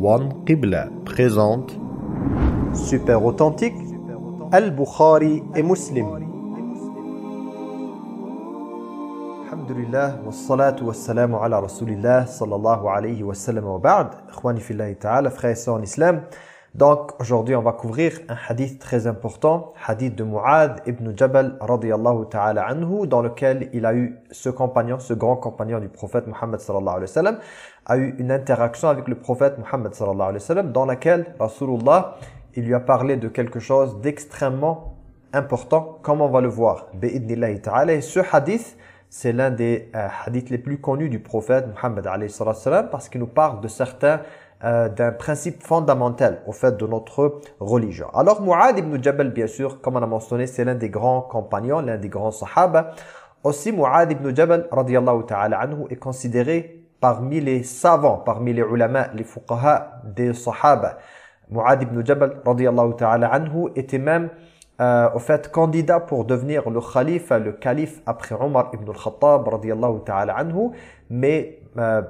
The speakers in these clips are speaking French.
One Qibla présente Super authentique Al-Bukhari et Muslim. Alhamdulillah wassalatu wassalamu ala rasulillah sallallahu alayhi wa sallam wa ba'd. Ikhwani fillahi ta'ala frères islam donc aujourd'hui on va couvrir un hadith très important hadith de Mu'adh ibn Jabal radiyallahu ta'ala anhu dans lequel il a eu ce compagnon ce grand compagnon du prophète Muhammad sallallahu alayhi wa sallam a eu une interaction avec le prophète Muhammad sallallahu alayhi wa sallam dans laquelle Rasulullah il lui a parlé de quelque chose d'extrêmement important. Comme on va le voir ta'ala. Et ce hadith c'est l'un des euh, hadiths les plus connus du prophète Muhammad parce qu'il nous parle de certains euh, d'un principe fondamental au fait de notre religion. Alors Mu'ad ibn Jabal, bien sûr, comme on a mentionné, c'est l'un des grands compagnons, l'un des grands sahaba. Aussi Mu'ad ibn Jabal, radiyallahu ta'ala anhu, est considéré parmi les savants, parmi les ulama, les fuqaha des sahaba. Mu'ad ibn Jabal, radiyallahu ta'ala anhu, était même euh, au fait candidat pour devenir le khalife, le calife après Omar ibn al-Khattab, radiyallahu ta'ala anhu, mais euh,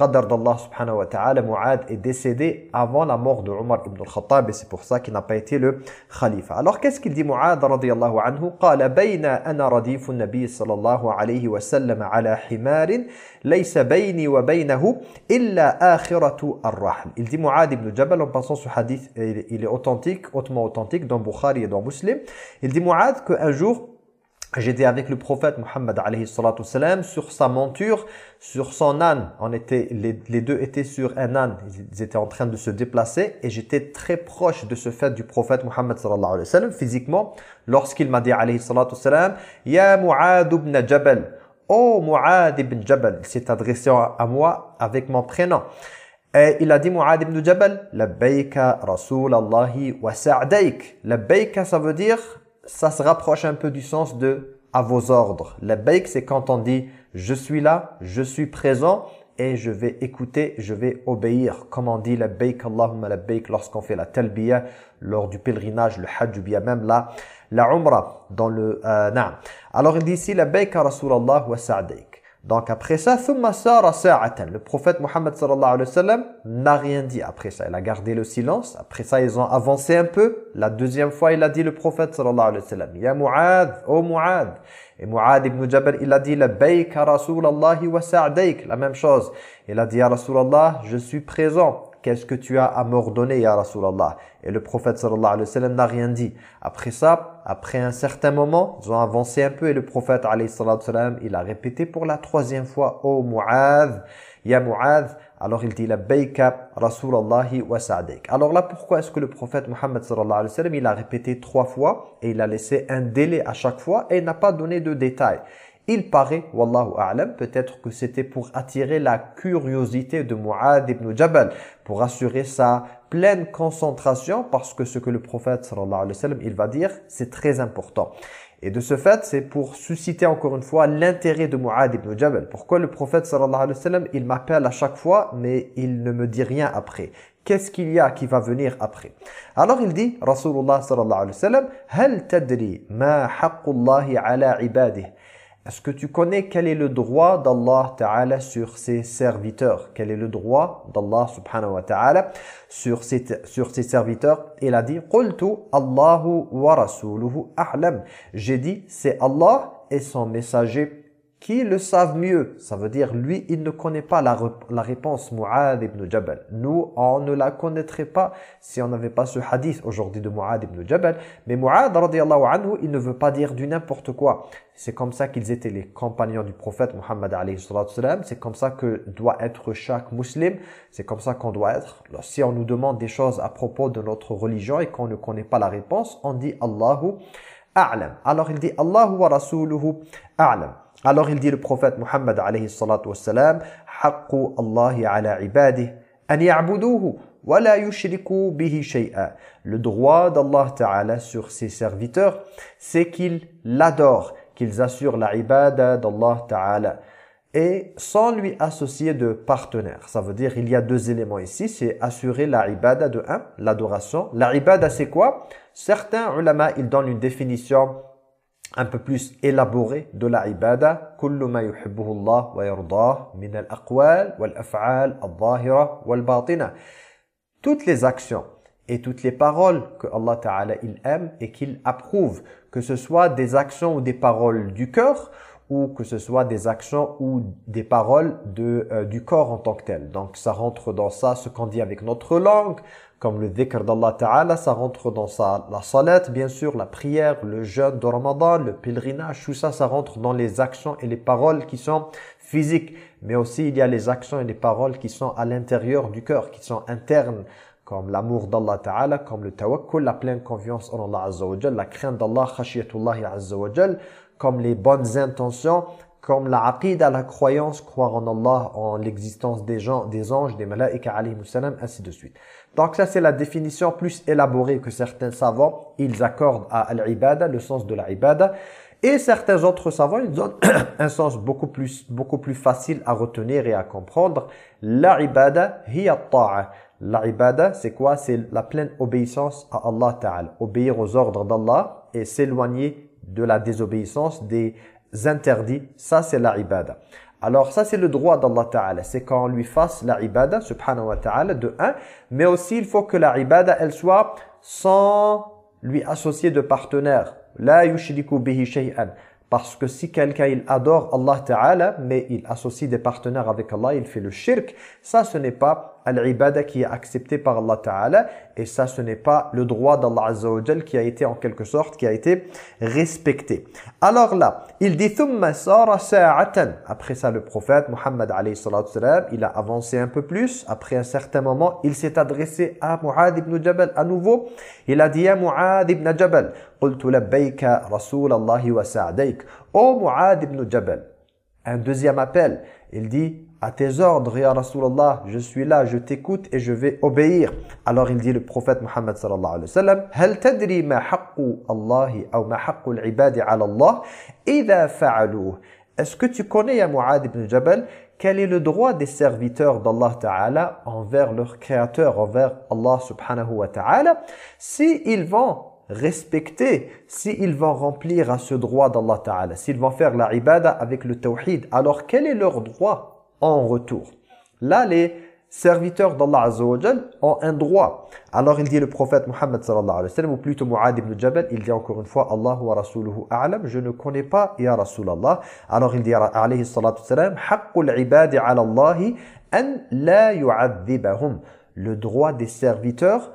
qadar d'Allah subhanahu wa ta'ala, Mu'ad est décédé avant la mort de Omar ibn al-Khattab et c'est pour ça qu'il n'a pas été le khalifa. Alors qu'est-ce qu'il dit Mu'ad radiyallahu anhu قال بين أنا رديف النبي صلى الله عليه وسلم على حمار ليس بيني وبينه إلا آخرة الرحل. Il dit Mu'ad ibn Jabal en passant ce hadith, il est authentique, hautement authentique dans Bukhari et dans Muslim. Il dit Mu'ad qu'un jour J'étais avec le prophète salam sur sa monture, sur son âne. On était, les, les, deux étaient sur un âne. Ils étaient en train de se déplacer et j'étais très proche de ce fait du prophète sallam physiquement lorsqu'il m'a dit alayhi Ya Mu'ad ibn Jabal. Oh Mu'ad ibn Jabal. Il s'est adressé à moi avec mon prénom. Et il a dit Mu'ad ibn Jabal Labbaika Rasulallahi wa sa'daik. Labbaika ça veut dire ça se rapproche un peu du sens de à vos ordres. La baik, c'est quand on dit je suis là, je suis présent et je vais écouter, je vais obéir. Comme on dit la baik, Allahumma la baik lorsqu'on fait la talbiya lors du pèlerinage, le hajj ou bien même la, la umrah dans le euh, Alors il dit ici la baik Rasulallah wa sa'daik. Donc après ça, le prophète Mohammed sallallahu alayhi wa sallam n'a rien dit après ça. Il a gardé le silence. Après ça, ils ont avancé un peu. La deuxième fois, il a dit le prophète sallallahu alayhi wa sallam, Ya Mu'ad, oh Mu'ad. Et Mu'ad ibn Jabal, il a dit, la wa sa'daik. La même chose. Il a dit, Ya Rasulallah, je suis présent qu'est-ce que tu as à m'ordonner, Ya Rasulallah? Et le prophète sallallahu alayhi wa sallam n'a rien dit. Après ça, après un certain moment, ils ont avancé un peu et le prophète alayhi sallam, il a répété pour la troisième fois, Oh Mu'adh, Ya Mu'adh, alors il dit la baika Rasulallahi wa sa'dik. Alors là, pourquoi est-ce que le prophète Muhammad sallallahu alayhi wa sallam, il a répété trois fois et il a laissé un délai à chaque fois et il n'a pas donné de détails? Il paraît, wallahu a'lam, peut-être que c'était pour attirer la curiosité de Mu'ad ibn Jabal, pour assurer sa pleine concentration, parce que ce que le prophète sallallahu alayhi wa sallam, il va dire, c'est très important. Et de ce fait, c'est pour susciter encore une fois l'intérêt de Mu'ad ibn Jabal. Pourquoi le prophète sallallahu alayhi wa sallam, il m'appelle à chaque fois, mais il ne me dit rien après? Qu'est-ce qu'il y a qui va venir après? Alors il dit, Rasulullah sallallahu alayhi wa sallam, « Hal tadri ma haqqullahi ala ibadihi » Est-ce que tu connais quel est le droit d'Allah Ta'ala sur ses serviteurs? Quel est le droit d'Allah Subhanahu wa Ta'ala sur ses, serviteurs? Il a dit « Qultu Allahu wa rasuluhu a'lam » J'ai dit « C'est Allah et son messager qui le savent mieux? Ça veut dire, lui, il ne connaît pas la, réponse Mu'ad ibn Jabal. Nous, on ne la connaîtrait pas si on n'avait pas ce hadith aujourd'hui de Mu'ad ibn Jabal. Mais Mu'ad, radiallahu anhu, il ne veut pas dire du n'importe quoi. C'est comme ça qu'ils étaient les compagnons du prophète Muhammad C'est comme ça que doit être chaque musulman. C'est comme ça qu'on doit être. Si on nous demande des choses à propos de notre religion et qu'on ne connaît pas la réponse, on dit Allahu a'lam. Alors il dit Allahu wa rasuluhu a'lam. Alors il dit le prophète Muhammad alayhi salatu wassalam Allahi ala ya'buduhu wa. Le droit d'Allah Ta'ala sur ses serviteurs, c'est qu'ils l'adorent, qu'ils assurent la ibada d'Allah Ta'ala et sans lui associer de partenaire. Ça veut dire il y a deux éléments ici, c'est assurer la ibada de un, l'adoration. La ibada c'est quoi? Certains ulama, ils donnent une définition un peu plus élaboré de la ibada toutes les actions et toutes les paroles que Allah Ta'ala il aime et qu'il approuve, que ce soit des actions ou des paroles du cœur ou que ce soit des actions ou des paroles de, euh, du corps en tant que tel. Donc ça rentre dans ça, ce qu'on dit avec notre langue, comme le dhikr d'Allah Ta'ala, ça rentre dans ça, la salat bien sûr, la prière, le jeûne de Ramadan, le pèlerinage, tout ça, ça rentre dans les actions et les paroles qui sont physiques. Mais aussi il y a les actions et les paroles qui sont à l'intérieur du cœur, qui sont internes, comme l'amour d'Allah Ta'ala, comme le tawakkul, la pleine confiance en Allah Azza la crainte d'Allah, khashiyatullahi Azza comme les bonnes intentions, comme la aqidah, la croyance, croire en Allah, en l'existence des gens, des anges, des malaïka alayhi ainsi de suite. Donc ça c'est la définition plus élaborée que certains savants, ils accordent à l'ibada, le sens de la ibada. Et certains autres savants, ils donnent un sens beaucoup plus, beaucoup plus facile à retenir et à comprendre. La ibada, hiya ta'a. La ibada, c'est quoi? C'est la pleine obéissance à Allah Ta'ala. Obéir aux ordres d'Allah et s'éloigner de la désobéissance, des interdits, ça c'est la ibada. Alors ça c'est le droit d'Allah Ta'ala, c'est qu'on lui fasse la subhanahu wa ta'ala, de un, mais aussi il faut que la ibada, elle soit sans lui associer de partenaire. La yushriku bihi shay'an. Parce que si quelqu'un il adore Allah Ta'ala, mais il associe des partenaires avec Allah, il fait le shirk, ça ce n'est pas al qui est accepté par Allah et ça ce n'est pas le droit d'Allah Azza qui a été en quelque sorte qui a été respecté. Alors là, il dit thumma sara sa'atan. Après ça le prophète Muhammad il a avancé un peu plus, après un certain moment, il s'est adressé à Mu'ad ibn Jabal à nouveau. Il a dit à Mu'ad ibn Jabal, "Qultu labbayka Rasulallah wa sa'dayk." Oh Mu'ad ibn Jabal. Un deuxième appel, il dit à tes ordres, Ya Rasulallah, je suis là, je t'écoute et je vais obéir. Alors il dit le prophète Muhammad sallallahu alayhi wa sallam, هل تدري ما حق الله أو ما حق العباد على الله إذا فعلوه Est-ce que tu connais, ya Mu'ad ibn Jabal, quel est le droit des serviteurs d'Allah Ta'ala envers leur créateur, envers Allah subhanahu wa ta'ala, s'ils vont respecter, s'ils vont remplir à ce droit d'Allah Ta'ala, s'ils vont faire la ibada avec le tawhid, alors quel est leur droit en retour. Là, les serviteurs d'Allah Azza ont un droit. Alors il dit le prophète Muhammad sallallahu alayhi wa sallam, ou plutôt Mu'ad ibn Jabal, il dit encore une fois, Allah wa rasuluhu a'lam, je ne connais pas, ya Rasulallah. Alors il dit alayhi salatu salam, haqqul ibadi ala Allahi an la yu'adhibahum. Le droit des serviteurs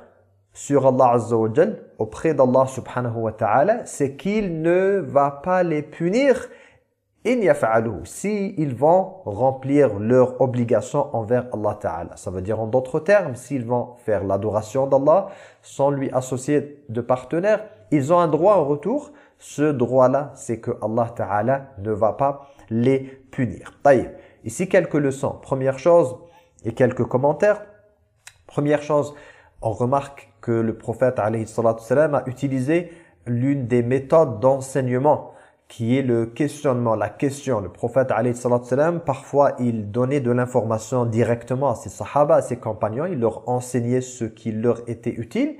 sur Allah Azza wa auprès d'Allah subhanahu wa ta'ala, c'est qu'il ne va pas les punir si ils vont remplir leur obligation envers Allah Ta'ala. Ça veut dire en d'autres termes, s'ils vont faire l'adoration d'Allah sans lui associer de partenaire, ils ont un droit en retour. Ce droit-là, c'est que Allah Ta'ala ne va pas les punir. Ici, quelques leçons. Première chose, et quelques commentaires. Première chose, on remarque que le prophète a utilisé l'une des méthodes d'enseignement qui est le questionnement, la question. Le prophète, salam, parfois, il donnait de l'information directement à ses sahaba, à ses compagnons. Il leur enseignait ce qui leur était utile.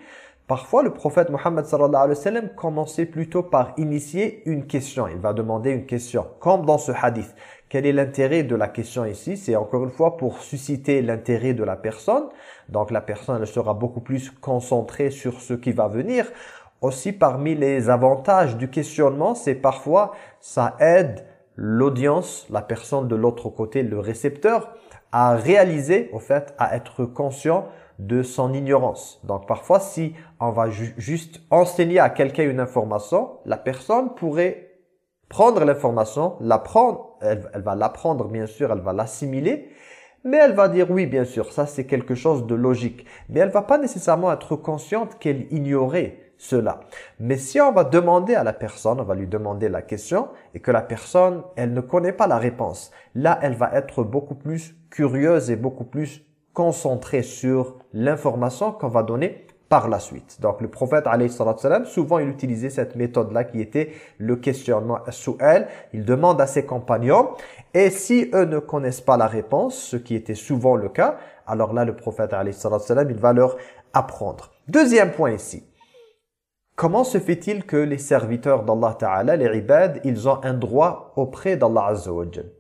Parfois, le prophète Mohammed sallallahu alayhi wa sallam commençait plutôt par initier une question. Il va demander une question, comme dans ce hadith. Quel est l'intérêt de la question ici? C'est encore une fois pour susciter l'intérêt de la personne. Donc la personne elle sera beaucoup plus concentrée sur ce qui va venir. Aussi parmi les avantages du questionnement, c'est parfois ça aide l'audience, la personne de l'autre côté, le récepteur, à réaliser, au fait, à être conscient de son ignorance. Donc parfois, si on va juste enseigner à quelqu'un une information, la personne pourrait prendre l'information, l'apprendre, elle, elle va l'apprendre bien sûr, elle va l'assimiler, mais elle va dire oui bien sûr, ça c'est quelque chose de logique. Mais elle va pas nécessairement être consciente qu'elle ignorait cela. Mais si on va demander à la personne, on va lui demander la question et que la personne, elle ne connaît pas la réponse, là, elle va être beaucoup plus curieuse et beaucoup plus concentrée sur l'information qu'on va donner par la suite. Donc le prophète salam, souvent il utilisait cette méthode-là qui était le questionnement su'al. Il demande à ses compagnons et si eux ne connaissent pas la réponse, ce qui était souvent le cas, alors là le prophète salam, il va leur apprendre. Deuxième point ici. Comment se fait-il que les serviteurs d'Allah Ta'ala, les ibad, ils ont un droit auprès d'Allah Azza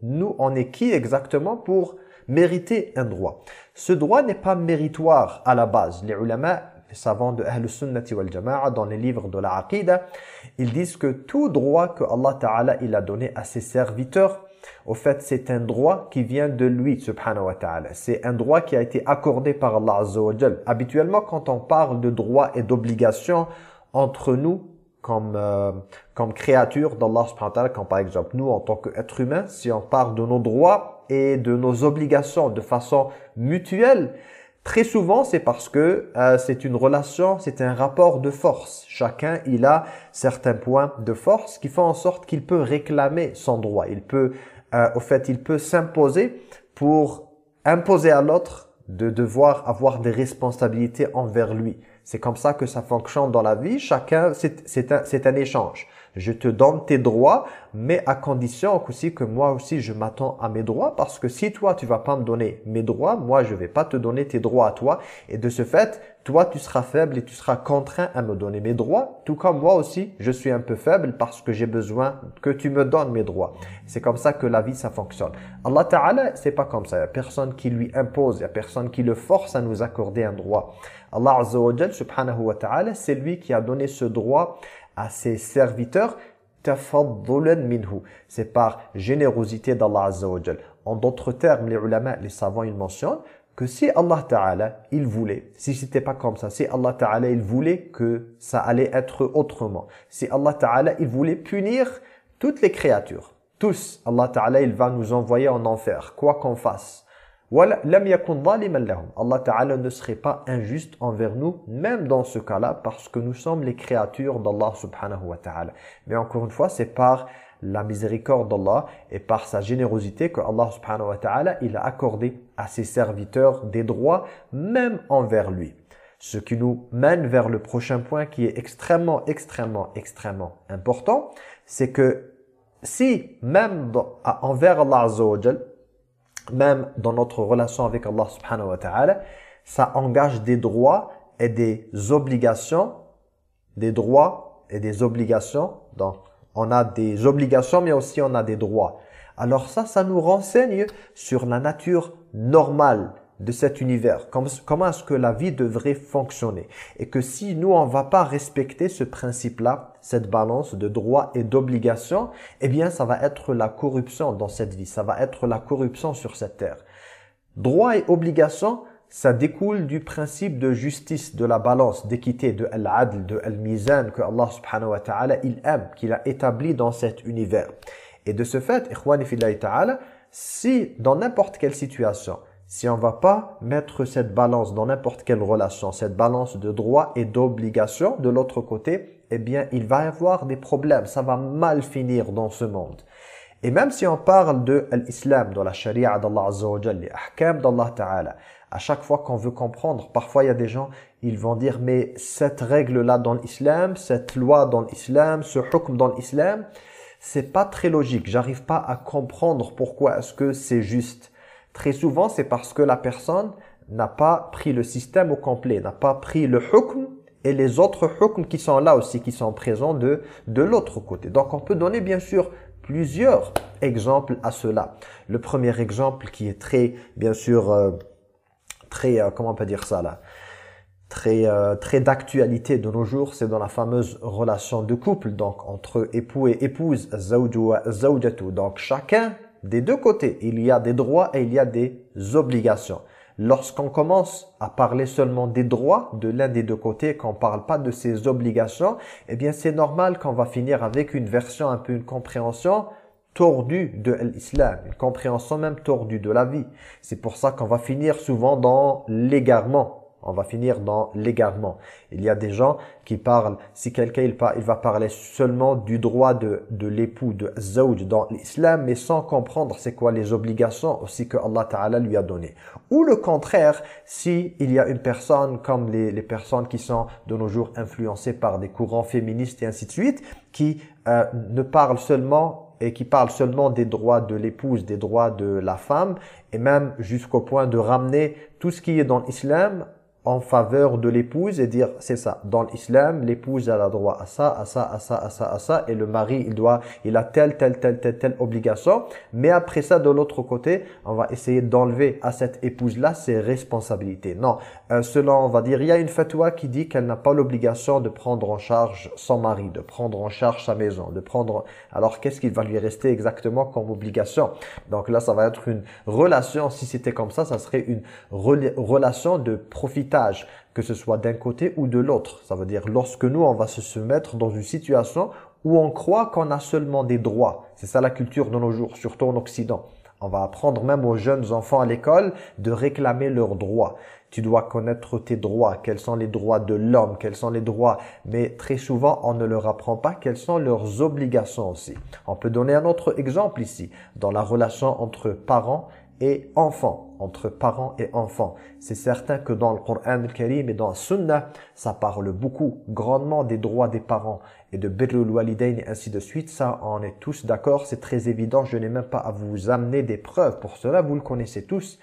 Nous, on est qui exactement pour mériter un droit? Ce droit n'est pas méritoire à la base. Les ulama, les savants de Ahl Sunnati wal Jama'a, dans les livres de la Aqidah, ils disent que tout droit que Allah Ta'ala il a donné à ses serviteurs, au fait, c'est un droit qui vient de lui, subhanahu wa ta'ala. C'est un droit qui a été accordé par Allah Azza Habituellement, quand on parle de droits et d'obligations entre nous, comme, euh, comme créatures d'Allah subhanahu comme par exemple nous, en tant qu'êtres humains, si on parle de nos droits et de nos obligations de façon mutuelle, Très souvent, c'est parce que euh, c'est une relation, c'est un rapport de force. Chacun, il a certains points de force qui font en sorte qu'il peut réclamer son droit. Il peut, euh, au fait, il peut s'imposer pour imposer à l'autre de devoir avoir des responsabilités envers lui. C'est comme ça que ça fonctionne dans la vie. Chacun, c'est un, échange. Je te donne tes droits, mais à condition aussi que moi aussi je m'attends à mes droits parce que si toi tu vas pas me donner mes droits, moi je vais pas te donner tes droits à toi et de ce fait, toi tu seras faible et tu seras contraint à me donner mes droits, tout comme moi aussi je suis un peu faible parce que j'ai besoin que tu me donnes mes droits. C'est comme ça que la vie ça fonctionne. Allah Ta'ala, c'est pas comme ça, il y a personne qui lui impose, il y a personne qui le force à nous accorder un droit. Allah Azza wa subhanahu wa ta'ala, c'est lui qui a donné ce droit à ses serviteurs. C'est par générosité d'Allah Azza En d'autres termes, les ulama, les savants, ils mentionnent que si Allah Ta'ala, il voulait, si c'était pas comme ça, si Allah Ta'ala, il voulait que ça allait être autrement, si Allah Ta'ala, il voulait punir toutes les créatures, tous, Allah Ta'ala, il va nous envoyer en enfer, quoi qu'on fasse. Allah Ta'ala ne serait pas injuste envers nous, même dans ce cas-là, parce que nous sommes les créatures d'Allah subhanahu wa ta'ala. Mais encore une fois, c'est par la miséricorde d'Allah et par sa générosité que Allah subhanahu wa ta'ala, il a accordé à ses serviteurs des droits, même envers lui. Ce qui nous mène vers le prochain point qui est extrêmement, extrêmement, extrêmement important, c'est que si même envers Allah même dans notre relation avec Allah subhanahu wa ta'ala, ça engage des droits et des obligations, des droits et des obligations. Donc, on a des obligations, mais aussi on a des droits. Alors ça, ça nous renseigne sur la nature normale de cet univers, comment est-ce que la vie devrait fonctionner? Et que si nous, on va pas respecter ce principe-là, cette balance de droits et d'obligations, eh bien, ça va être la corruption dans cette vie, ça va être la corruption sur cette terre. Droits et obligations, ça découle du principe de justice, de la balance, d'équité, de al-adl, de al-mizan que Allah subhanahu wa ta'ala, il aime, qu'il a établi dans cet univers. Et de ce fait, si dans n'importe quelle situation, si on va pas mettre cette balance dans n'importe quelle relation, cette balance de droit et d'obligation de l'autre côté, eh bien, il va y avoir des problèmes. Ça va mal finir dans ce monde. Et même si on parle de l'islam, de la sharia d'Allah Azza les ahkam d'Allah Ta'ala, à chaque fois qu'on veut comprendre, parfois il y a des gens, ils vont dire, mais cette règle-là dans l'islam, cette loi dans l'islam, ce hukm dans l'islam, c'est pas très logique. J'arrive pas à comprendre pourquoi est-ce que c'est juste. Très souvent, c'est parce que la personne n'a pas pris le système au complet, n'a pas pris le hukm et les autres hukms qui sont là aussi, qui sont présents de, de l'autre côté. Donc on peut donner bien sûr plusieurs exemples à cela. Le premier exemple qui est très, bien sûr, euh, très, euh, comment on peut dire ça là? Très, euh, très d'actualité de nos jours, c'est dans la fameuse relation de couple, donc entre époux et épouse, zawjatu. Donc chacun des deux côtés, il y a des droits et il y a des obligations. Lorsqu'on commence à parler seulement des droits de l'un des deux côtés, qu'on ne parle pas de ses obligations, eh bien c'est normal qu'on va finir avec une version, un peu une compréhension tordue de l'islam, une compréhension même tordue de la vie. C'est pour ça qu'on va finir souvent dans l'égarement. On va finir dans l'égarement. Il y a des gens qui parlent, si quelqu'un il, il, va parler seulement du droit de, de l'époux, de zawj dans l'islam, mais sans comprendre c'est quoi les obligations aussi que Allah Ta'ala lui a donné. Ou le contraire, si il y a une personne comme les, les personnes qui sont de nos jours influencées par des courants féministes et ainsi de suite, qui euh, ne parlent seulement et qui parlent seulement des droits de l'épouse, des droits de la femme, et même jusqu'au point de ramener tout ce qui est dans l'islam en faveur de l'épouse et dire c'est ça. Dans l'islam l'épouse a le droit à ça à ça à ça à ça à ça et le mari il doit il a telle telle telle telle telle obligation. Mais après ça de l'autre côté on va essayer d'enlever à cette épouse là ses responsabilités. Non. Euh, selon on va dire il y a une fatwa qui dit qu'elle n'a pas l'obligation de prendre en charge son mari de prendre en charge sa maison de prendre alors qu'est-ce qu'il va lui rester exactement comme obligation? Donc là ça va être une relation si c'était comme ça ça serait une relation de profitage, que ce soit d'un côté ou de l'autre. Ça veut dire lorsque nous, on va se mettre dans une situation où on croit qu'on a seulement des droits. C'est ça la culture de nos jours, surtout en Occident. On va apprendre même aux jeunes enfants à l'école de réclamer leurs droits. Tu dois connaître tes droits, quels sont les droits de l'homme, quels sont les droits? Mais très souvent, on ne leur apprend pas quelles sont leurs obligations aussi. On peut donner un autre exemple ici, dans la relation entre parents et enfants, entre parents et enfants. C'est certain que dans le Coran al-Karim et dans la Sunnah, ça parle beaucoup, grandement des droits des parents et de birrul walidain et ainsi de suite. Ça, on est tous d'accord, c'est très évident. Je n'ai même pas à vous amener des preuves pour cela, vous le connaissez tous.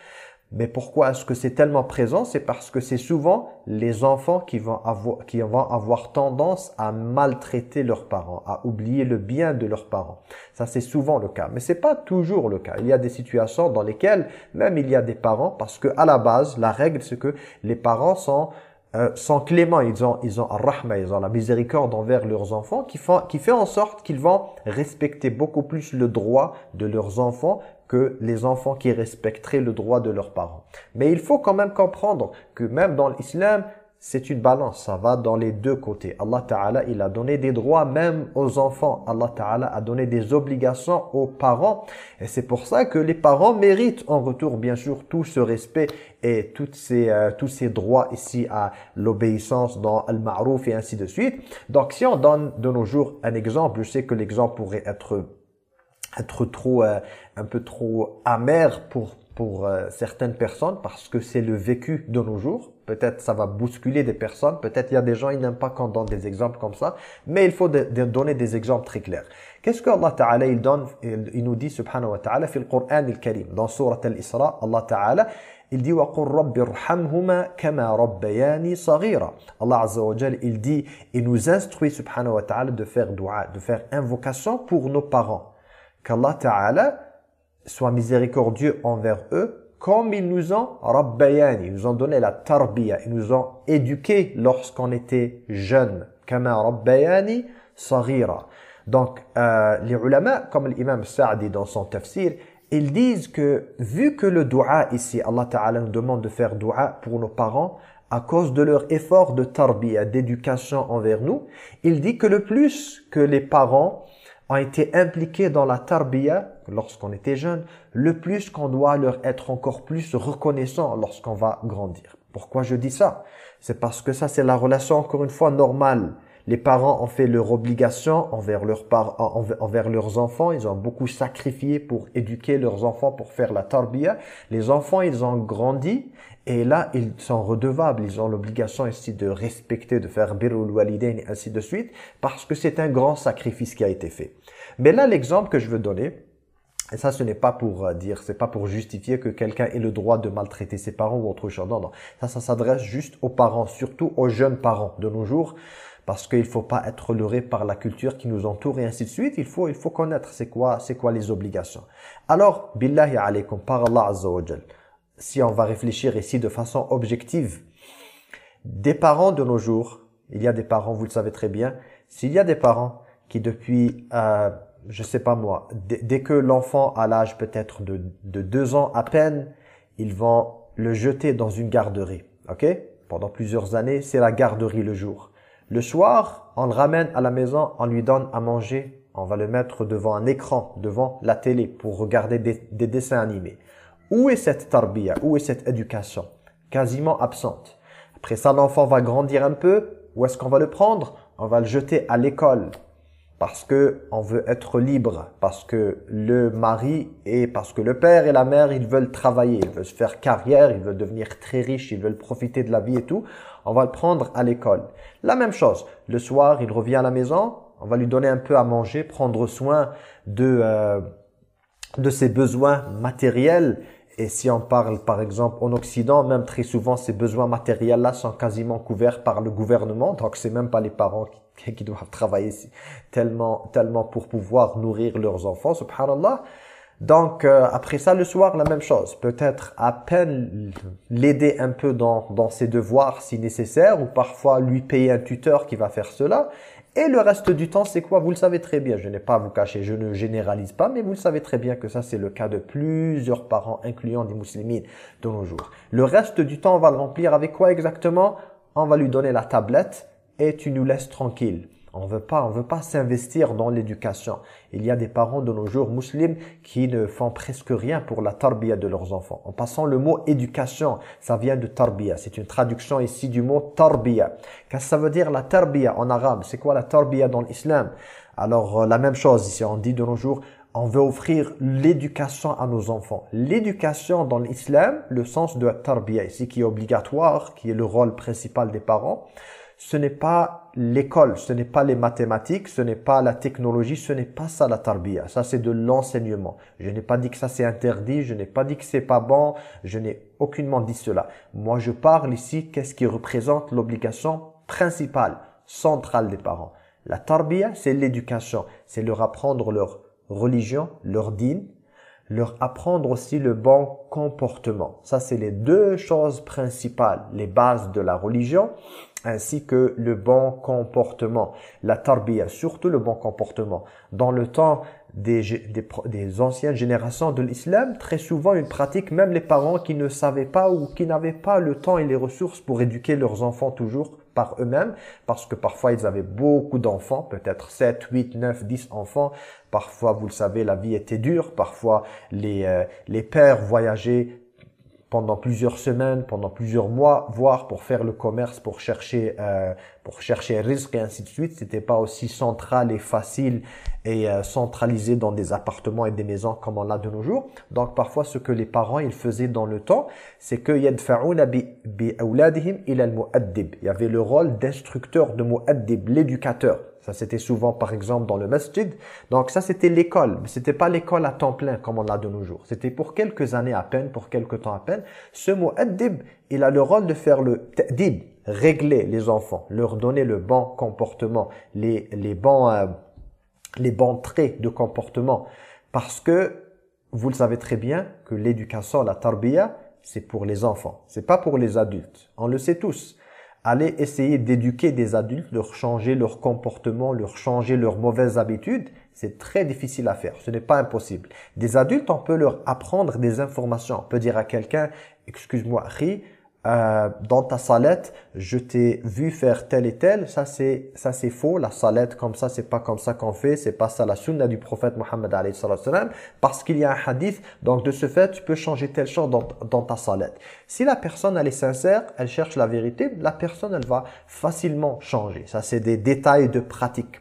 Mais pourquoi est-ce que c'est tellement présent? C'est parce que c'est souvent les enfants qui vont, avoir, qui vont avoir tendance à maltraiter leurs parents, à oublier le bien de leurs parents. Ça, c'est souvent le cas. Mais c'est pas toujours le cas. Il y a des situations dans lesquelles même il y a des parents, parce que à la base, la règle, c'est que les parents sont euh, sont cléments, ils ont ils ont rahma, ils ont la miséricorde envers leurs enfants qui font qui fait en sorte qu'ils vont respecter beaucoup plus le droit de leurs enfants que les enfants qui respecteraient le droit de leurs parents. Mais il faut quand même comprendre que même dans l'islam, c'est une balance, ça va dans les deux côtés. Allah Ta'ala, il a donné des droits même aux enfants. Allah Ta'ala a donné des obligations aux parents. Et c'est pour ça que les parents méritent en retour, bien sûr, tout ce respect et toutes ces, euh, tous ces droits ici à l'obéissance dans Al-Ma'ruf et ainsi de suite. Donc, si on donne de nos jours un exemple, je sais que l'exemple pourrait être être trop euh, un peu trop amer pour pour euh, certaines personnes parce que c'est le vécu de nos jours. Peut-être ça va bousculer des personnes, peut-être il y a des gens qui n'aiment pas quand on donne des exemples comme ça, mais il faut donner des exemples très clairs. Qu'est-ce que Allah Ta'ala il donne il, nous dit subhanahu wa ta'ala في القرآن الكريم dans surat al-Isra Allah Ta'ala il dit وَقُلْ رَبِّ ارْحَمْهُمَا كَمَا رَبَّيَانِ صَغِيرًا Allah Azza wa Jal, il dit, il nous instruit subhanahu wa ta'ala de faire dua, de faire invocation pour nos parents qu'Allah Ta'ala soit miséricordieux envers eux comme ils nous ont rabbayani, ils nous ont donné la tarbiya, ils nous ont éduqués lorsqu'on était jeunes. Kama rabbayani. Donc, euh, les ulama, comme l'imam Sa'di dans son tafsir, ils disent que vu que le dua ici, Allah Ta'ala nous demande de faire dua pour nos parents, à cause de leur effort de tarbiya, d'éducation envers nous, il dit que le plus que les parents ont été impliqués dans la tarbiya lorsqu'on était jeune, le plus qu'on doit leur être encore plus reconnaissant lorsqu'on va grandir. Pourquoi je dis ça? C'est parce que ça, c'est la relation, encore une fois, normale. Les parents ont fait leur obligation envers, leurs envers leurs enfants. Ils ont beaucoup sacrifié pour éduquer leurs enfants, pour faire la tarbiya. Les enfants, ils ont grandi et là, ils sont redevables, ils ont l'obligation ici de respecter, de faire birrul walidain et ainsi de suite, parce que c'est un grand sacrifice qui a été fait. Mais là, l'exemple que je veux donner, et ça, ce n'est pas pour euh, dire, c'est pas pour justifier que quelqu'un ait le droit de maltraiter ses parents ou autre chose. Non, non. Ça, ça s'adresse juste aux parents, surtout aux jeunes parents de nos jours, parce qu'il faut pas être leurré par la culture qui nous entoure et ainsi de suite. Il faut, il faut connaître c'est quoi, c'est quoi les obligations. Alors, billahi alaykum, par Allah azza wa si on va réfléchir ici de façon objective, des parents de nos jours, il y a des parents, vous le savez très bien, s'il y a des parents qui depuis, euh, je sais pas moi, dès, que l'enfant a l'âge peut-être de, de deux ans à peine, ils vont le jeter dans une garderie, ok? Pendant plusieurs années, c'est la garderie le jour. Le soir, on le ramène à la maison, on lui donne à manger, on va le mettre devant un écran, devant la télé pour regarder des dessins animés. Où est cette tarbiya? Où est cette éducation? Quasiment absente. Après ça, l'enfant va grandir un peu. Où est-ce qu'on va le prendre? On va le jeter à l'école. Parce que on veut être libre. Parce que le mari et parce que le père et la mère, ils veulent travailler. Ils veulent faire carrière. Ils veulent devenir très riches. Ils veulent profiter de la vie et tout. On va le prendre à l'école. La même chose. Le soir, il revient à la maison. On va lui donner un peu à manger. Prendre soin de... Euh, de ses besoins matériels Et si on parle, par exemple, en Occident, même très souvent, ces besoins matériels-là sont quasiment couverts par le gouvernement. Donc, c'est même pas les parents qui, doivent travailler tellement, tellement pour pouvoir nourrir leurs enfants, subhanallah. Donc, euh, après ça, le soir, la même chose. Peut-être à peine l'aider un peu dans, dans ses devoirs si nécessaire, ou parfois lui payer un tuteur qui va faire cela. Et le reste du temps, c'est quoi? Vous le savez très bien, je n'ai pas à vous cacher, je ne généralise pas, mais vous le savez très bien que ça, c'est le cas de plusieurs parents, incluant des musulmans de nos jours. Le reste du temps, on va le remplir avec quoi exactement? On va lui donner la tablette et tu nous laisses tranquille. On veut pas, on veut pas s'investir dans l'éducation. Il y a des parents de nos jours musulmans qui ne font presque rien pour la tarbiya de leurs enfants. En passant le mot éducation, ça vient de tarbiya. C'est une traduction ici du mot tarbiya. Qu'est-ce que ça veut dire la tarbiya en arabe? C'est quoi la tarbiya dans l'islam? Alors euh, la même chose ici, on dit de nos jours, on veut offrir l'éducation à nos enfants. L'éducation dans l'islam, le sens de la tarbiya ici qui est obligatoire, qui est le rôle principal des parents ce n'est pas l'école, ce n'est pas les mathématiques, ce n'est pas la technologie, ce n'est pas ça la tarbiya. Ça, c'est de l'enseignement. Je n'ai pas dit que ça c'est interdit, je n'ai pas dit que c'est pas bon, je n'ai aucunement dit cela. Moi, je parle ici, qu'est-ce qui représente l'obligation principale, centrale des parents? La tarbiya, c'est l'éducation, c'est leur apprendre leur religion, leur dîne, leur apprendre aussi le bon comportement. Ça, c'est les deux choses principales, les bases de la religion ainsi que le bon comportement, la tarbiya, surtout le bon comportement. Dans le temps des, anciennes générations de l'islam, très souvent une pratique, même les parents qui ne savaient pas ou qui n'avaient pas le temps et les ressources pour éduquer leurs enfants toujours par eux-mêmes, parce que parfois ils avaient beaucoup d'enfants, peut-être 7, 8, 9, 10 enfants. Parfois, vous le savez, la vie était dure. Parfois, les, euh, les pères voyageaient pendant plusieurs semaines, pendant plusieurs mois, voire pour faire le commerce, pour chercher, euh, pour chercher risque et ainsi de suite. C'était pas aussi central et facile et euh, centralisé dans des appartements et des maisons comme on l'a de nos jours. Donc parfois, ce que les parents ils faisaient dans le temps, c'est que. Il y avait le rôle d'instructeur de mu'addib, l'éducateur. Ça, c'était souvent, par exemple, dans le masjid. Donc, ça, c'était l'école. Mais c'était pas l'école à temps plein, comme on l'a de nos jours. C'était pour quelques années à peine, pour quelques temps à peine. Ce mot addib, il a le rôle de faire le ta'dib, régler les enfants, leur donner le bon comportement, les, les bons, euh, les bons traits de comportement. Parce que, vous le savez très bien, que l'éducation, la tarbiya, c'est pour les enfants. C'est pas pour les adultes. On le sait tous aller essayer d'éduquer des adultes, leur changer leur comportement, leur changer leurs mauvaises habitudes, c'est très difficile à faire. Ce n'est pas impossible. Des adultes, on peut leur apprendre des informations. On peut dire à quelqu'un, excuse-moi, ri, euh, dans ta salette, je t'ai vu faire tel et tel, ça c'est ça c'est faux, la salette comme ça, c'est pas comme ça qu'on fait, c'est pas ça la sunna du prophète Mohammed parce qu'il y a un hadith, donc de ce fait, tu peux changer telle chose dans, dans ta salette. Si la personne elle est sincère, elle cherche la vérité, la personne elle va facilement changer. Ça c'est des détails de pratique.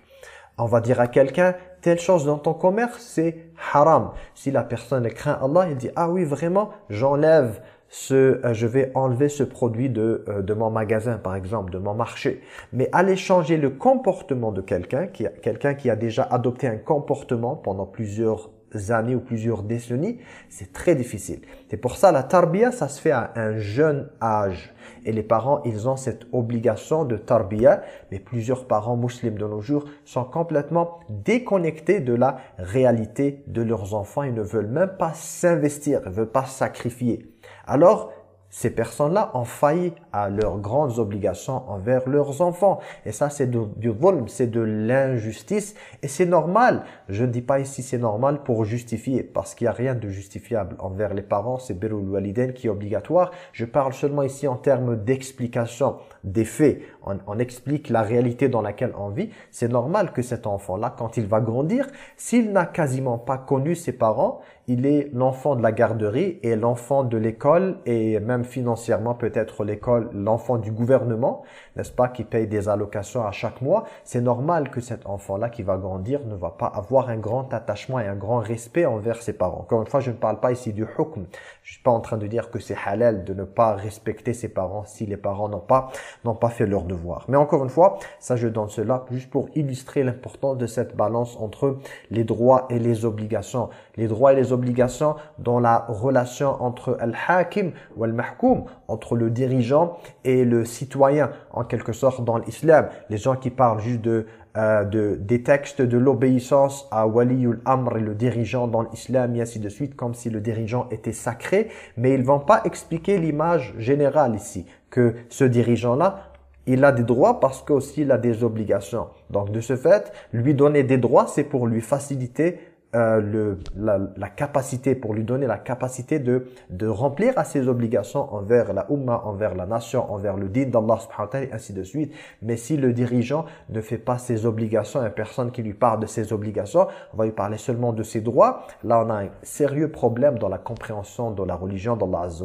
On va dire à quelqu'un, telle chose dans ton commerce, c'est haram. Si la personne craint Allah, il dit, ah oui, vraiment, j'enlève ce, euh, je vais enlever ce produit de, euh, de mon magasin, par exemple, de mon marché. Mais aller changer le comportement de quelqu'un, qui quelqu'un qui a déjà adopté un comportement pendant plusieurs années ou plusieurs décennies, c'est très difficile. C'est pour ça la tarbiya, ça se fait à un jeune âge. Et les parents, ils ont cette obligation de tarbiya, mais plusieurs parents musulmans de nos jours sont complètement déconnectés de la réalité de leurs enfants. Ils ne veulent même pas s'investir, ils ne veulent pas sacrifier alors ces personnes-là ont failli à leurs grandes obligations envers leurs enfants. Et ça, c'est du vol, c'est de l'injustice. Et c'est normal. Je ne dis pas ici c'est normal pour justifier, parce qu'il n'y a rien de justifiable envers les parents. C'est Birul Waliden qui est obligatoire. Je parle seulement ici en termes d'explication des faits. On, on, explique la réalité dans laquelle on vit. C'est normal que cet enfant-là, quand il va grandir, s'il n'a quasiment pas connu ses parents, il est l'enfant de la garderie et l'enfant de l'école et même financièrement peut-être l'école, l'enfant du gouvernement, n'est-ce pas, qui paye des allocations à chaque mois. C'est normal que cet enfant-là qui va grandir ne va pas avoir un grand attachement et un grand respect envers ses parents. Encore une fois, je ne parle pas ici du hukm. Je suis pas en train de dire que c'est halal de ne pas respecter ses parents si les parents n'ont pas, n'ont pas fait leur devoir. Mais encore une fois, ça je donne cela juste pour illustrer l'importance de cette balance entre les droits et les obligations. Les droits et les obligations dans la relation entre al-hakim ou al-mahkoum, entre le dirigeant et le citoyen, en quelque sorte dans l'islam. Les gens qui parlent juste de, euh, de des textes de l'obéissance à waliul amr, le dirigeant dans l'islam, et ainsi de suite, comme si le dirigeant était sacré, mais ils vont pas expliquer l'image générale ici, que ce dirigeant-là il a des droits parce qu'aussi il a des obligations. Donc de ce fait, lui donner des droits, c'est pour lui faciliter euh, le, la, capacité, pour lui donner la capacité de, de remplir à ses obligations envers la Ummah, envers la nation, envers le din d'Allah subhanahu et ainsi de suite. Mais si le dirigeant ne fait pas ses obligations, a personne qui lui parle de ses obligations, on va lui parler seulement de ses droits, là on a un sérieux problème dans la compréhension de la religion d'Allah Azza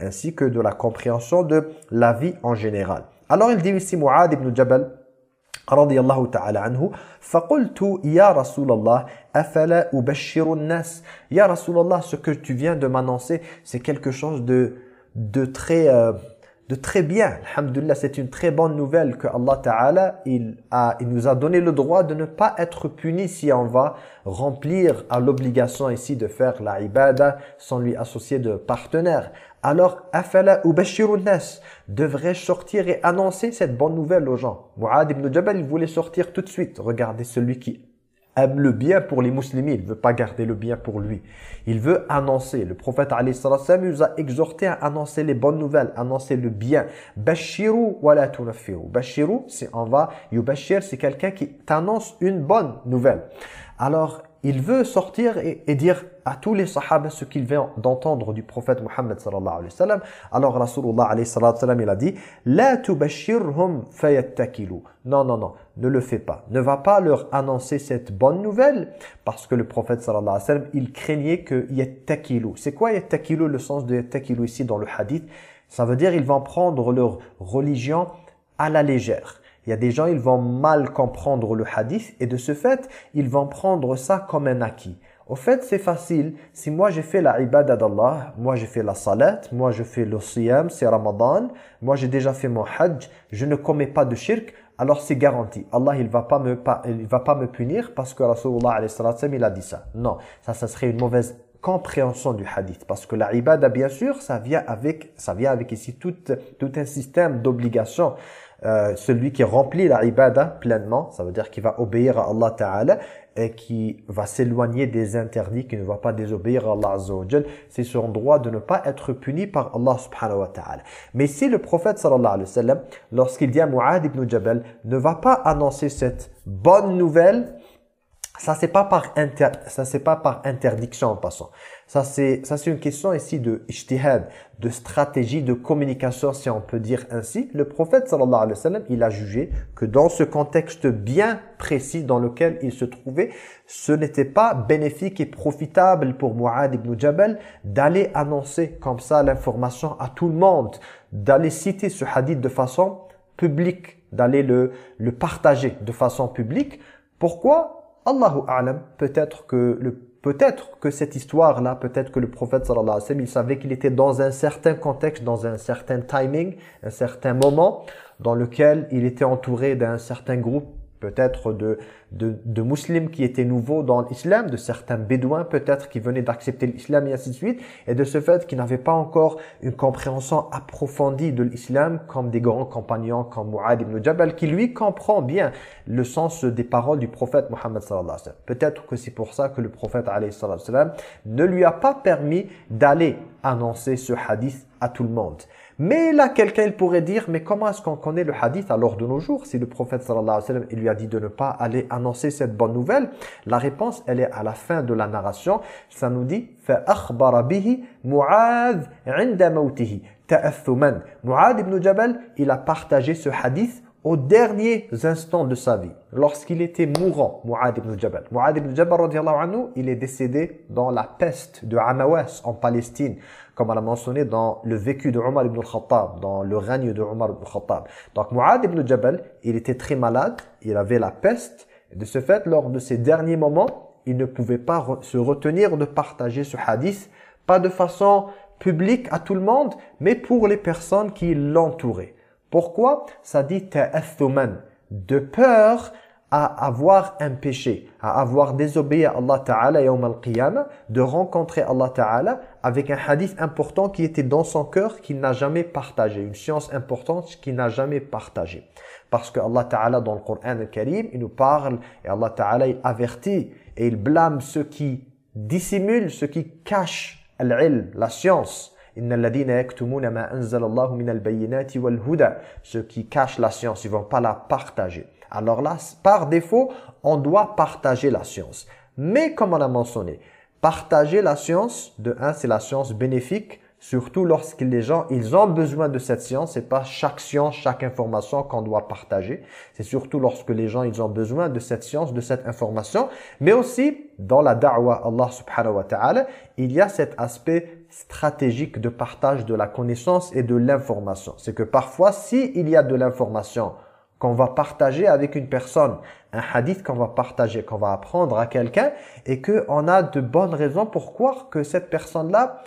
ainsi que de la compréhension de la vie en général. Alors il dit ici Mu'ad ibn Jabal رضي الله تعالى عنه فقلت يا رسول الله أفلا أبشر الناس يا رسول الله ce que tu viens de m'annoncer c'est quelque chose de de très euh, de très bien. Alhamdulillah, c'est une très bonne nouvelle que Allah Ta'ala, il, a, il nous a donné le droit de ne pas être puni si on va remplir à l'obligation ici de faire la ibada sans lui associer de partenaire. Alors, afala devrait sortir et annoncer cette bonne nouvelle aux gens? Mu'ad ibn Jabal, il voulait sortir tout de suite. Regardez celui qui aime le bien pour les musulmans, il ne veut pas garder le bien pour lui. Il veut annoncer. Le prophète nous a exhorté à annoncer les bonnes nouvelles, annoncer le bien. Bashiru wa la. Bashiru, c'est on va, yubashir, c'est quelqu'un qui t'annonce une bonne nouvelle. Alors, il veut sortir et, dire à tous les sahaba ce qu'il vient d'entendre du prophète Muhammad sallallahu alayhi wa sallam. Alors Rasulullah alayhi wa sallam, il a dit La tubashirhum fayattakilu. Non, non, non, ne le fais pas. Ne va pas leur annoncer cette bonne nouvelle parce que le prophète sallallahu alayhi wa sallam, il craignait que yattakilu. C'est quoi yattakilu, le sens de yattakilu ici dans le hadith? Ça veut dire ils vont prendre leur religion à la légère. Il y a des gens, ils vont mal comprendre le hadith et de ce fait, ils vont prendre ça comme un acquis. Au fait, c'est facile. Si moi j'ai fait la ibadah d'Allah, moi j'ai fait la salat, moi je fais le siyam, c'est Ramadan, moi j'ai déjà fait mon hajj, je ne commets pas de shirk, alors c'est garanti. Allah, il va pas me va pas me punir parce que Rasulullah il a dit ça. Non, ça ça serait une mauvaise compréhension du hadith parce que la ibadah bien sûr, ça vient avec ça vient avec ici tout tout un système d'obligations euh, celui qui remplit la ibada pleinement, ça veut dire qu'il va obéir à Allah Ta'ala et qui va s'éloigner des interdits, qui ne va pas désobéir à Allah Azza c'est son droit de ne pas être puni par Allah Subhanahu wa Ta'ala. Mais si le prophète sallallahu alayhi wa sallam, lorsqu'il dit à Mu'ad ibn Jabal, ne va pas annoncer cette bonne nouvelle, ça c'est pas par inter... ça c'est pas par interdiction en passant. Ça c'est ça c'est une question ici de ijtihad, de stratégie de communication si on peut dire ainsi. Le prophète sallallahu alayhi wa sallam, il a jugé que dans ce contexte bien précis dans lequel il se trouvait, ce n'était pas bénéfique et profitable pour Mu'ad ibn Jabal d'aller annoncer comme ça l'information à tout le monde, d'aller citer ce hadith de façon publique, d'aller le le partager de façon publique. Pourquoi? Allahu A'lam, peut-être que le peut-être que cette histoire-là, peut-être que le prophète sallallahu alayhi wa sallam, il savait qu'il était dans un certain contexte, dans un certain timing, un certain moment, dans lequel il était entouré d'un certain groupe peut-être de, de, de, musulmans qui étaient nouveaux dans l'islam, de certains bédouins peut-être qui venaient d'accepter l'islam et ainsi de suite, et de ce fait qui n'avaient pas encore une compréhension approfondie de l'islam comme des grands compagnons comme Mu'ad ibn Jabal, qui lui comprend bien le sens des paroles du prophète Mohammed sallallahu alayhi wa sallam. Peut-être que c'est pour ça que le prophète alayhi sallam ne lui a pas permis d'aller annoncer ce hadith à tout le monde. Mais là, quelqu'un pourrait dire, mais comment est-ce qu'on connaît le hadith alors de nos jours Si le prophète sallallahu alayhi wa sallam, il lui a dit de ne pas aller annoncer cette bonne nouvelle, la réponse, elle est à la fin de la narration. Ça nous dit, فَأَخْبَرَ بِهِ مُعَاذ عِنْدَ مَوْتِهِ تَأَثُّمًا Mu'adh ibn Jabal, il a partagé ce hadith aux derniers instants de sa vie, lorsqu'il était mourant, Mu'ad ibn Jabal. Mu'ad ibn Jabal, anhu, il est décédé dans la peste de Amawas en Palestine comme on l'a mentionné dans le vécu de Omar ibn al-Khattab, dans le règne de Omar ibn al-Khattab. Donc Mu'ad ibn Jabal, il était très malade, il avait la peste, et de ce fait, lors de ces derniers moments, il ne pouvait pas se retenir de partager ce hadith, pas de façon publique à tout le monde, mais pour les personnes qui l'entouraient. Pourquoi? Ça dit ta'athuman, de peur à avoir un péché, à avoir désobéi à Allah Ta'ala yawm al-qiyamah, de rencontrer Allah Ta'ala avec un hadith important qui était dans son cœur, qu'il n'a jamais partagé, une science importante qu'il n'a jamais partagée. Parce que Allah Ta'ala dans le Coran al-Karim, il nous parle et Allah Ta'ala il avertit et il blâme ceux qui dissimulent, ceux qui cachent l'ilm, la science. Ceux qui cachent la science, ils vont pas la partager. Alors là, par défaut, on doit partager la science. Mais comme on a mentionné, partager la science, de un, c'est la science bénéfique, surtout lorsque les gens, ils ont besoin de cette science. C'est pas chaque science, chaque information qu'on doit partager. C'est surtout lorsque les gens, ils ont besoin de cette science, de cette information. Mais aussi, dans la da'wah Allah subhanahu wa ta'ala, il y a cet aspect stratégique de partage de la connaissance et de l'information. C'est que parfois, s'il y a de l'information qu'on va partager avec une personne, un hadith qu'on va partager, qu'on va apprendre à quelqu'un, et qu'on a de bonnes raisons pour croire que cette personne-là,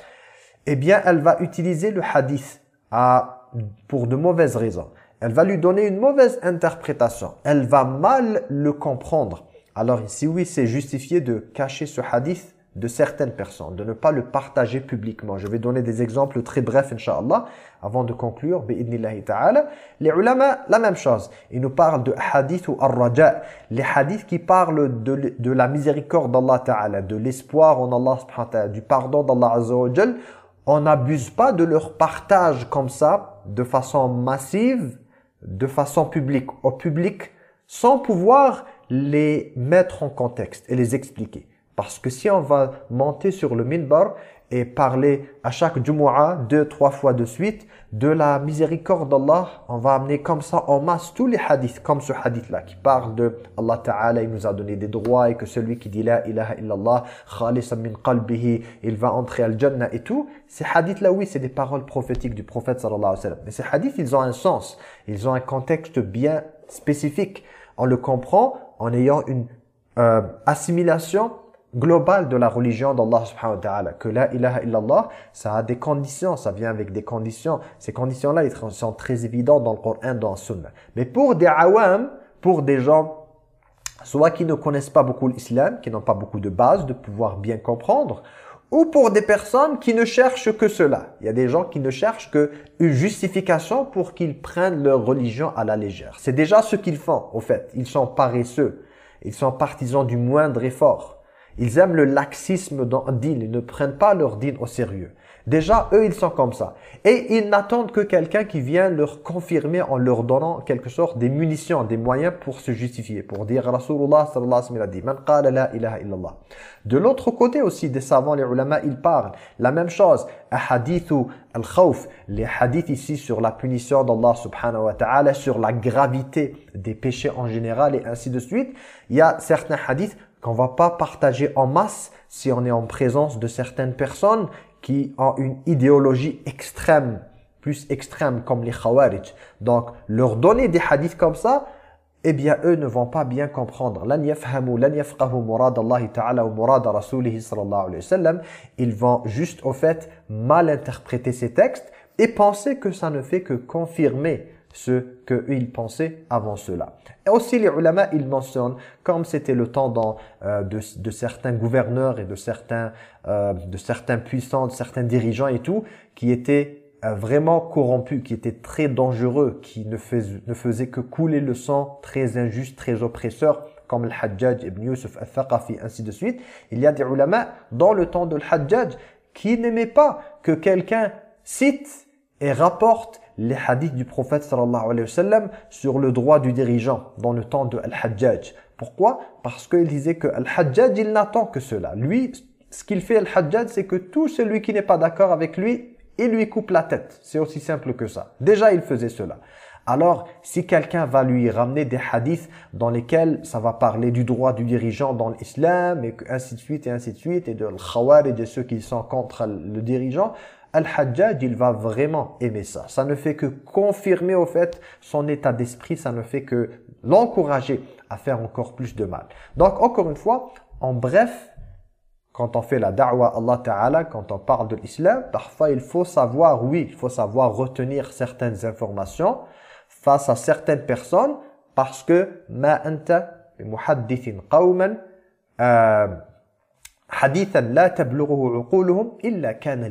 eh bien, elle va utiliser le hadith à, pour de mauvaises raisons. Elle va lui donner une mauvaise interprétation. Elle va mal le comprendre. Alors ici, oui, c'est justifié de cacher ce hadith de certaines personnes, de ne pas le partager publiquement. Je vais donner des exemples très brefs, Inch'Allah, avant de conclure, ta'ala. Les ulama, la même chose. Ils nous parlent de hadith ou ar-raja, les hadiths qui parlent de, de la miséricorde d'Allah ta'ala, de l'espoir en Allah du pardon d'Allah azza wa On n'abuse pas de leur partage comme ça, de façon massive, de façon publique, au public, sans pouvoir les mettre en contexte et les expliquer. Parce que si on va monter sur le minbar et parler à chaque Jumu'ah deux, trois fois de suite de la miséricorde d'Allah, on va amener comme ça en masse tous les hadiths, comme ce hadith-là qui parle de Allah Ta'ala, il nous a donné des droits et que celui qui dit la ilaha illallah, khalisan min qalbihi, il va entrer al Jannah et tout. Ces hadiths-là, oui, c'est des paroles prophétiques du prophète sallallahu alayhi wa sallam. Mais ces hadiths, ils ont un sens, ils ont un contexte bien spécifique. On le comprend en ayant une euh, assimilation globale de la religion d'Allah subhanahu wa ta'ala. Que la ilaha illallah, ça a des conditions, ça vient avec des conditions. Ces conditions-là, ils sont très évidentes dans le Coran, dans le Sunna. Mais pour des awam, pour des gens, soit qui ne connaissent pas beaucoup l'islam, qui n'ont pas beaucoup de base de pouvoir bien comprendre, ou pour des personnes qui ne cherchent que cela. Il y a des gens qui ne cherchent que une justification pour qu'ils prennent leur religion à la légère. C'est déjà ce qu'ils font, au fait. Ils sont paresseux. Ils sont partisans du moindre effort. Ils aiment le laxisme dans le din. Ils ne prennent pas leur din au sérieux. Déjà, eux, ils sont comme ça. Et ils n'attendent que quelqu'un qui vient leur confirmer en leur donnant quelque sorte des munitions, des moyens pour se justifier. Pour dire Rasulullah sallallahu alayhi wa sallam la ilaha illallah. De l'autre côté aussi, des savants, les ulama, ils parlent. La même chose. Hadithu al-khawf. Les hadiths ici sur la punition d'Allah subhanahu wa ta'ala, sur la gravité des péchés en général et ainsi de suite. Il y a certains hadiths qu'on va pas partager en masse si on est en présence de certaines personnes qui ont une idéologie extrême, plus extrême comme les khawarij. Donc, leur donner des hadiths comme ça, eh bien, eux ne vont pas bien comprendre. Ils vont juste, au fait, mal interpréter ces textes et penser que ça ne fait que confirmer ce qu'ils pensaient avant cela. Et aussi les ulama, ils mentionnent, comme c'était le temps dans, euh, de, de, certains gouverneurs et de certains, euh, de certains puissants, de certains dirigeants et tout, qui étaient euh, vraiment corrompus, qui étaient très dangereux, qui ne, faisaient, ne faisaient que couler le sang, très injuste, très oppresseur, comme le Hajjaj ibn Yusuf al-Thaqafi, ainsi de suite. Il y a des ulama, dans le temps de le qui n'aimaient pas que quelqu'un cite et rapporte les hadiths du prophète sallallahu alayhi wa sallam sur le droit du dirigeant dans le temps de Al-Hajjaj. Pourquoi? Parce qu'il disait que Al-Hajjaj, il n'attend que cela. Lui, ce qu'il fait Al-Hajjaj, c'est que tout celui qui n'est pas d'accord avec lui, il lui coupe la tête. C'est aussi simple que ça. Déjà, il faisait cela. Alors, si quelqu'un va lui ramener des hadiths dans lesquels ça va parler du droit du dirigeant dans l'islam, et ainsi de suite, et ainsi de suite, et de l'khawar et de ceux qui sont contre le dirigeant, Al-Hajjaj, il va vraiment aimer ça. Ça ne fait que confirmer au fait son état d'esprit, ça ne fait que l'encourager à faire encore plus de mal. Donc encore une fois, en bref, quand on fait la da'wa Allah Ta'ala, quand on parle de l'islam, parfois il faut savoir, oui, il faut savoir retenir certaines informations face à certaines personnes parce que ma anta muhaddithin qawman euh, illa kana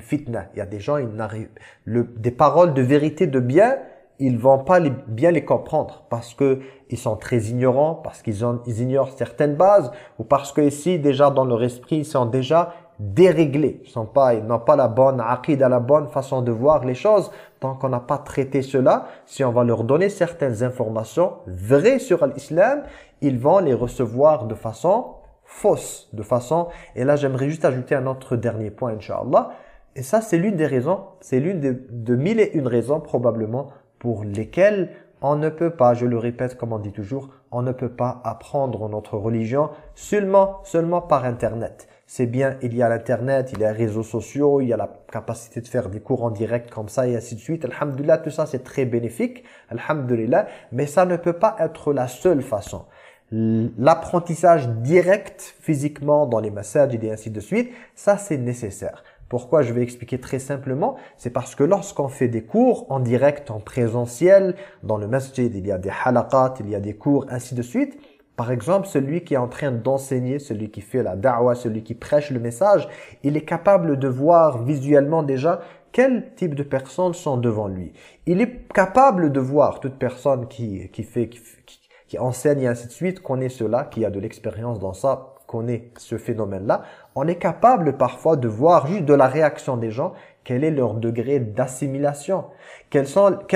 fitna. Il y a des gens, ils n'arrivent des paroles de vérité de bien, ils vont pas bien les comprendre parce que ils sont très ignorants, parce qu'ils ils ignorent certaines bases ou parce que ici déjà dans leur esprit, ils sont déjà déréglés, ils n'ont pas la bonne aqida, la bonne façon de voir les choses. Tant qu'on n'a pas traité cela, si on va leur donner certaines informations vraies sur l'islam, ils vont les recevoir de façon fausse de façon, et là j'aimerais juste ajouter un autre dernier point, Inch'Allah, et ça c'est l'une des raisons, c'est l'une de, mille et une raisons probablement pour lesquelles on ne peut pas, je le répète comme on dit toujours, on ne peut pas apprendre notre religion seulement, seulement par Internet. C'est bien, il y a l'Internet, il y a les réseaux sociaux, il y a la capacité de faire des cours en direct comme ça et ainsi de suite. Alhamdulillah, tout ça c'est très bénéfique, Alhamdulillah, mais ça ne peut pas être la seule façon l'apprentissage direct physiquement dans les massages et ainsi de suite, ça c'est nécessaire. Pourquoi Je vais expliquer très simplement? C'est parce que lorsqu'on fait des cours en direct, en présentiel, dans le masjid, il y a des halaqat, il y a des cours, ainsi de suite. Par exemple, celui qui est en train d'enseigner, celui qui fait la da'wah, celui qui prêche le message, il est capable de voir visuellement déjà quel type de personnes sont devant lui. Il est capable de voir toute personne qui, qui fait, qui, qui enseigne et ainsi de suite, connaît cela, qui a de l'expérience dans ça, connaît ce phénomène-là, on est capable parfois de voir juste de la réaction des gens, quel est leur degré d'assimilation, quelle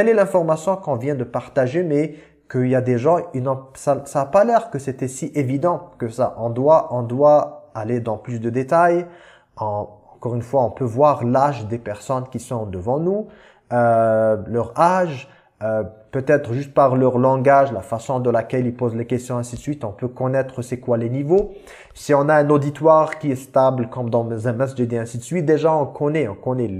est l'information qu'on vient de partager, mais qu'il y a des gens, ça n'a pas l'air que c'était si évident que ça. On doit, on doit aller dans plus de détails. encore une fois, on peut voir l'âge des personnes qui sont devant nous, euh, leur âge, euh, peut-être juste par leur langage, la façon de laquelle ils posent les questions, ainsi de suite, on peut connaître c'est quoi les niveaux. Si on a un auditoire qui est stable, comme dans un masjid ainsi de suite, déjà on connaît, on connaît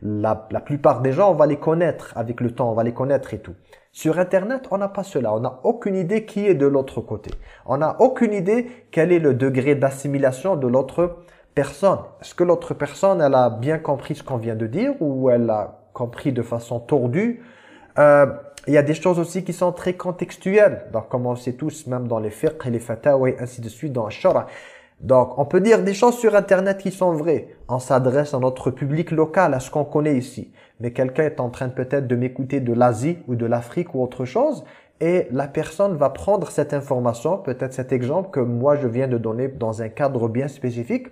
la, la plupart des gens, on va les connaître avec le temps, on va les connaître et tout. Sur Internet, on n'a pas cela. On n'a aucune idée qui est de l'autre côté. On n'a aucune idée quel est le degré d'assimilation de l'autre personne. Est-ce que l'autre personne, elle a bien compris ce qu'on vient de dire ou elle a compris de façon tordue? Euh, il y a des choses aussi qui sont très contextuelles. Donc, comme on sait tous, même dans les fiqh, les fatawa et ainsi de suite, dans le shara. Donc, on peut dire des choses sur Internet qui sont vraies. On s'adresse à notre public local, à ce qu'on connaît ici. Mais quelqu'un est en train peut-être de m'écouter de l'Asie ou de l'Afrique ou autre chose. Et la personne va prendre cette information, peut-être cet exemple que moi je viens de donner dans un cadre bien spécifique.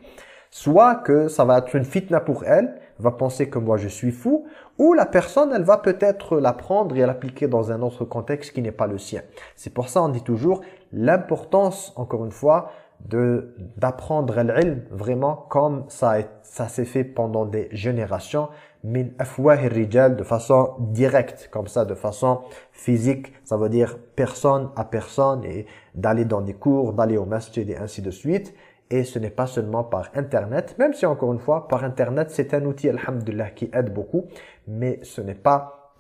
Soit que ça va être une fitna pour elle, va penser que moi je suis fou, ou la personne, elle va peut-être l'apprendre et l'appliquer dans un autre contexte qui n'est pas le sien. C'est pour ça on dit toujours l'importance, encore une fois, de d'apprendre l'ilm vraiment comme ça, ça s'est fait pendant des générations min rijal de façon directe comme ça de façon physique ça veut dire personne à personne et d'aller dans des cours d'aller au masjid et ainsi de suite et ce n'est pas seulement par Internet, même si encore une fois, par Internet, c'est un outil, alhamdulillah, qui aide beaucoup, mais ce n'est pas,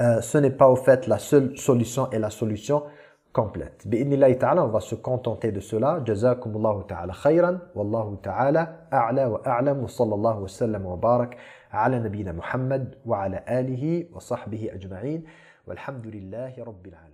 euh, ce n'est pas au fait la seule solution et la solution complète. Bi'inillahi ta'ala, on va se contenter de cela. Jazakumullahu ta'ala khayran. Wallahu ta'ala a'la wa a'lam wa sallallahu wa sallam wa barak ala nabina Muhammad wa ala alihi wa sahbihi ajma'in. Walhamdulillahi rabbil alamin.